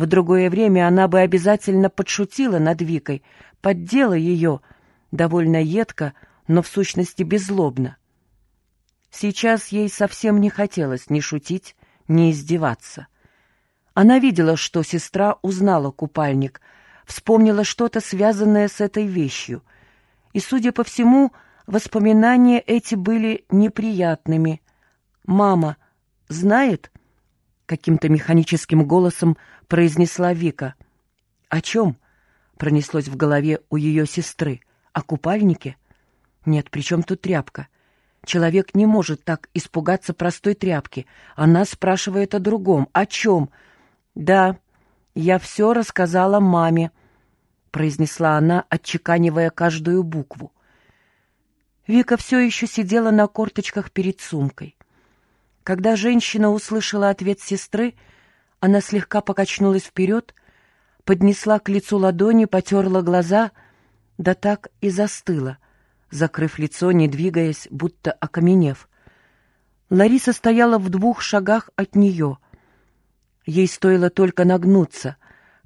В другое время она бы обязательно подшутила над Викой, поддела ее, довольно едко, но в сущности беззлобно. Сейчас ей совсем не хотелось ни шутить, ни издеваться. Она видела, что сестра узнала купальник, вспомнила что-то, связанное с этой вещью. И, судя по всему, воспоминания эти были неприятными. «Мама знает?» — каким-то механическим голосом произнесла Вика. «О чем?» — пронеслось в голове у ее сестры. «О купальнике?» «Нет, при чем тут тряпка?» Человек не может так испугаться простой тряпки. Она спрашивает о другом. О чем? «Да, я все рассказала маме», — произнесла она, отчеканивая каждую букву. Вика все еще сидела на корточках перед сумкой. Когда женщина услышала ответ сестры, она слегка покачнулась вперед, поднесла к лицу ладони, потерла глаза, да так и застыла, закрыв лицо, не двигаясь, будто окаменев. Лариса стояла в двух шагах от нее — Ей стоило только нагнуться,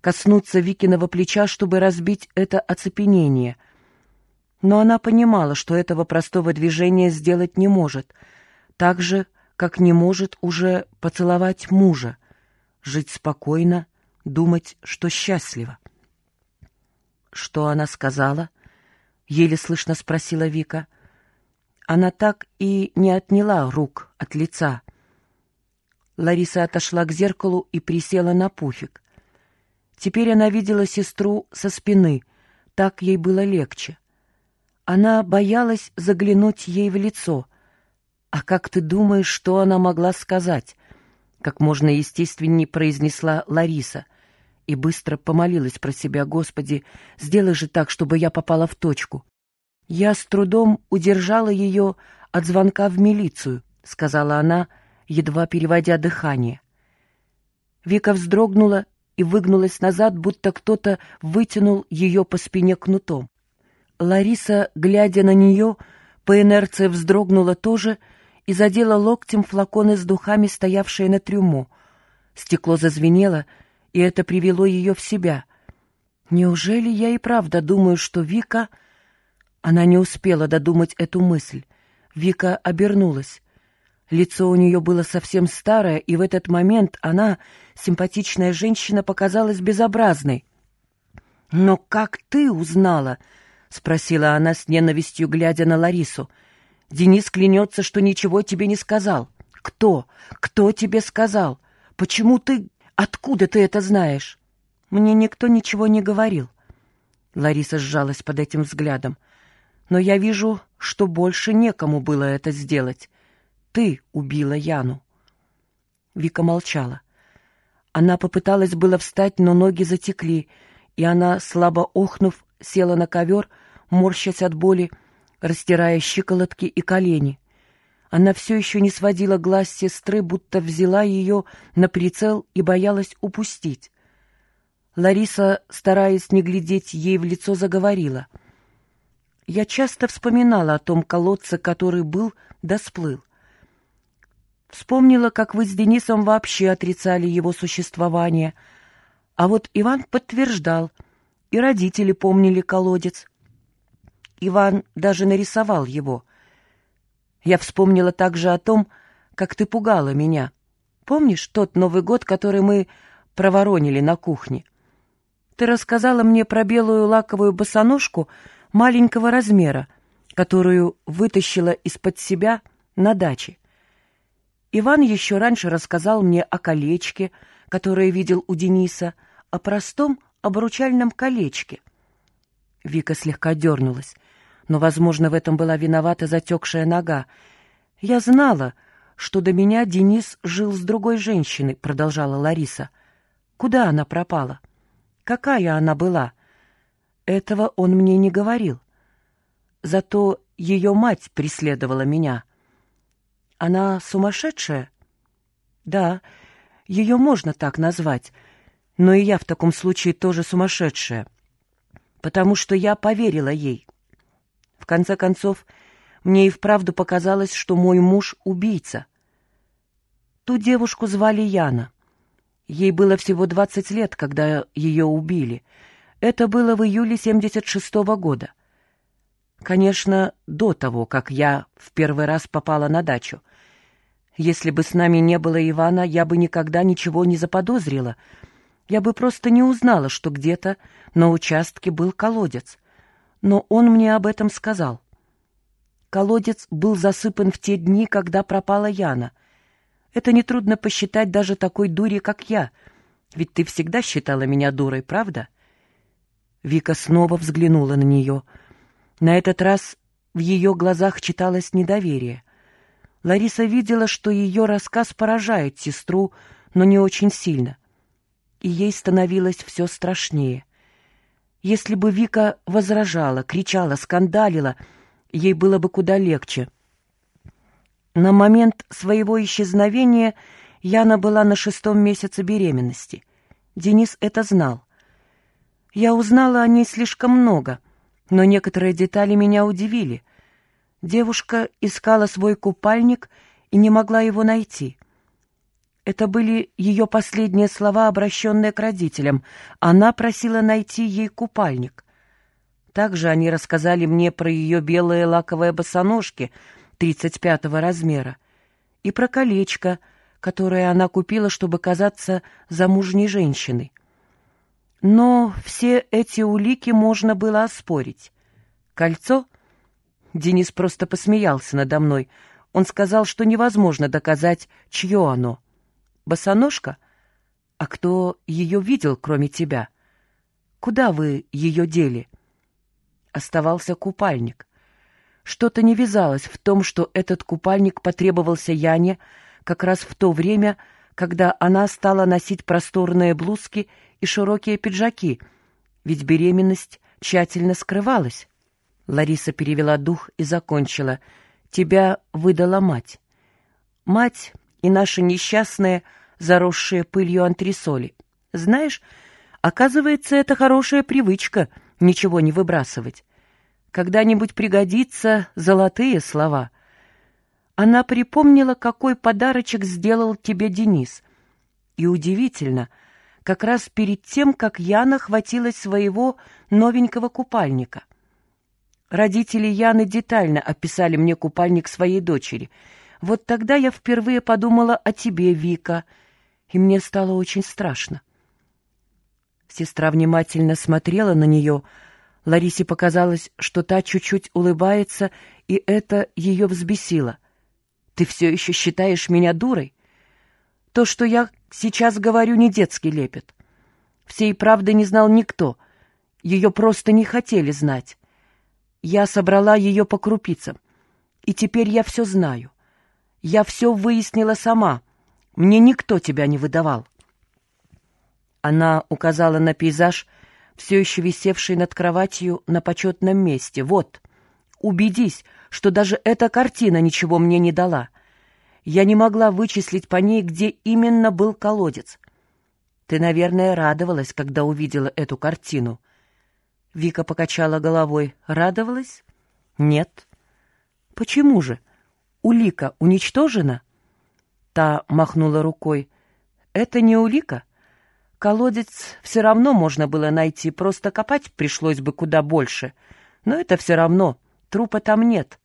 коснуться Викиного плеча, чтобы разбить это оцепенение. Но она понимала, что этого простого движения сделать не может, так же, как не может уже поцеловать мужа, жить спокойно, думать, что счастлива. «Что она сказала?» — еле слышно спросила Вика. Она так и не отняла рук от лица — Лариса отошла к зеркалу и присела на пуфик. Теперь она видела сестру со спины, так ей было легче. Она боялась заглянуть ей в лицо. «А как ты думаешь, что она могла сказать?» Как можно естественней произнесла Лариса и быстро помолилась про себя, «Господи, сделай же так, чтобы я попала в точку». «Я с трудом удержала ее от звонка в милицию», — сказала она, — едва переводя дыхание. Вика вздрогнула и выгнулась назад, будто кто-то вытянул ее по спине кнутом. Лариса, глядя на нее, по инерции вздрогнула тоже и задела локтем флаконы с духами, стоявшие на трюмо. Стекло зазвенело, и это привело ее в себя. «Неужели я и правда думаю, что Вика...» Она не успела додумать эту мысль. Вика обернулась. Лицо у нее было совсем старое, и в этот момент она, симпатичная женщина, показалась безобразной. «Но как ты узнала?» — спросила она с ненавистью, глядя на Ларису. «Денис клянется, что ничего тебе не сказал. Кто? Кто тебе сказал? Почему ты... Откуда ты это знаешь?» «Мне никто ничего не говорил». Лариса сжалась под этим взглядом. «Но я вижу, что больше некому было это сделать ты убила Яну. Вика молчала. Она попыталась было встать, но ноги затекли, и она, слабо охнув, села на ковер, морщась от боли, растирая щиколотки и колени. Она все еще не сводила глаз сестры, будто взяла ее на прицел и боялась упустить. Лариса, стараясь не глядеть ей в лицо, заговорила. «Я часто вспоминала о том колодце, который был да сплыл. Вспомнила, как вы с Денисом вообще отрицали его существование. А вот Иван подтверждал, и родители помнили колодец. Иван даже нарисовал его. Я вспомнила также о том, как ты пугала меня. Помнишь тот Новый год, который мы проворонили на кухне? Ты рассказала мне про белую лаковую босоножку маленького размера, которую вытащила из-под себя на даче. Иван еще раньше рассказал мне о колечке, которое видел у Дениса, о простом обручальном колечке. Вика слегка дернулась, но, возможно, в этом была виновата затекшая нога. «Я знала, что до меня Денис жил с другой женщиной», — продолжала Лариса. «Куда она пропала? Какая она была?» Этого он мне не говорил. Зато ее мать преследовала меня — она сумасшедшая? Да, ее можно так назвать, но и я в таком случае тоже сумасшедшая, потому что я поверила ей. В конце концов, мне и вправду показалось, что мой муж — убийца. Ту девушку звали Яна. Ей было всего 20 лет, когда ее убили. Это было в июле 76 -го года. Конечно, до того, как я в первый раз попала на дачу. Если бы с нами не было Ивана, я бы никогда ничего не заподозрила. Я бы просто не узнала, что где-то на участке был колодец. Но он мне об этом сказал. Колодец был засыпан в те дни, когда пропала Яна — это нетрудно посчитать даже такой дуре, как я. Ведь ты всегда считала меня дурой, правда?» Вика снова взглянула на нее. На этот раз в ее глазах читалось недоверие. Лариса видела, что ее рассказ поражает сестру, но не очень сильно. И ей становилось все страшнее. Если бы Вика возражала, кричала, скандалила, ей было бы куда легче — на момент своего исчезновения Яна была на шестом месяце беременности. Денис это знал. Я узнала о ней слишком много, но некоторые детали меня удивили. Девушка искала свой купальник и не могла его найти. Это были ее последние слова, обращенные к родителям. Она просила найти ей купальник. Также они рассказали мне про ее белые лаковые босоножки — 35-го размера, и про колечко, которое она купила, чтобы казаться замужней женщиной. Но все эти улики можно было оспорить. Кольцо? Денис просто посмеялся надо мной. Он сказал, что невозможно доказать, чье оно. Босоножка? А кто ее видел, кроме тебя? Куда вы ее дели? Оставался купальник — что-то не вязалось в том, что этот купальник потребовался Яне как раз в то время, когда она стала носить просторные блузки и широкие пиджаки, ведь беременность тщательно скрывалась. Лариса перевела дух и закончила. «Тебя выдала мать. Мать и наши несчастные, заросшие пылью антресоли. Знаешь, оказывается, это хорошая привычка — ничего не выбрасывать. Когда-нибудь пригодится золотые слова. Она припомнила, какой подарочек сделал тебе Денис. И удивительно, как раз перед тем, как Яна хватилась своего новенького купальника. Родители Яны детально описали мне купальник своей дочери. Вот тогда я впервые подумала о тебе, Вика, и мне стало очень страшно. Сестра внимательно смотрела на нее, — Ларисе показалось, что та чуть-чуть улыбается, и это ее взбесило. «Ты все еще считаешь меня дурой? То, что я сейчас говорю, не детский лепет. Всей правды не знал никто. Ее просто не хотели знать. Я собрала ее по крупицам. И теперь я все знаю. Я все выяснила сама. Мне никто тебя не выдавал». Она указала на пейзаж, все еще висевший над кроватью на почетном месте. «Вот, убедись, что даже эта картина ничего мне не дала. Я не могла вычислить по ней, где именно был колодец. Ты, наверное, радовалась, когда увидела эту картину». Вика покачала головой. «Радовалась?» «Нет». «Почему же? Улика уничтожена?» Та махнула рукой. «Это не улика?» Колодец все равно можно было найти, просто копать пришлось бы куда больше. Но это все равно, трупа там нет.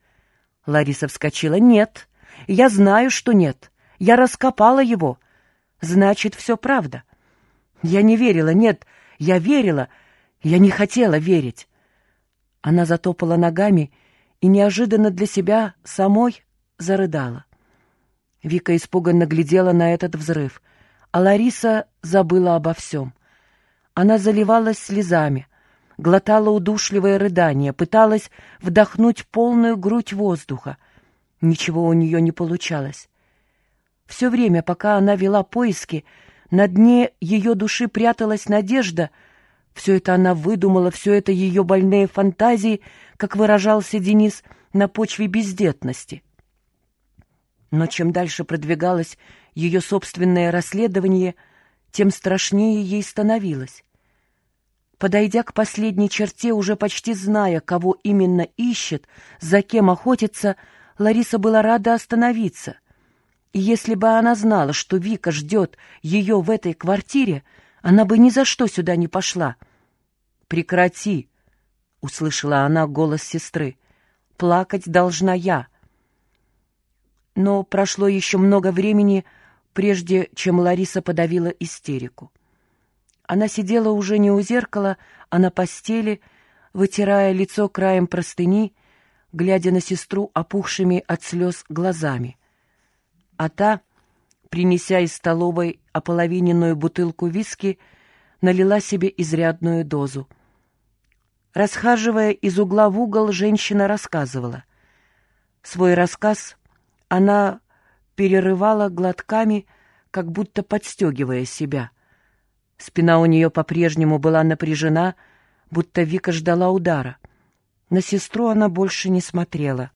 Лариса вскочила. «Нет, я знаю, что нет. Я раскопала его. Значит, все правда». Я не верила, нет, я верила. Я не хотела верить. Она затопала ногами и неожиданно для себя самой зарыдала. Вика испуганно глядела на этот взрыв — а Лариса забыла обо всем. Она заливалась слезами, глотала удушливое рыдание, пыталась вдохнуть полную грудь воздуха. Ничего у нее не получалось. Все время, пока она вела поиски, на дне ее души пряталась надежда. Все это она выдумала, все это ее больные фантазии, как выражался Денис, на почве бездетности. Но чем дальше продвигалась ее собственное расследование, тем страшнее ей становилось. Подойдя к последней черте, уже почти зная, кого именно ищет, за кем охотится, Лариса была рада остановиться. И если бы она знала, что Вика ждет ее в этой квартире, она бы ни за что сюда не пошла. «Прекрати!» — услышала она голос сестры. «Плакать должна я». Но прошло еще много времени, прежде чем Лариса подавила истерику. Она сидела уже не у зеркала, а на постели, вытирая лицо краем простыни, глядя на сестру опухшими от слез глазами. А та, принеся из столовой ополовиненную бутылку виски, налила себе изрядную дозу. Расхаживая из угла в угол, женщина рассказывала. Свой рассказ она перерывала глотками, как будто подстегивая себя. Спина у нее по-прежнему была напряжена, будто Вика ждала удара. На сестру она больше не смотрела.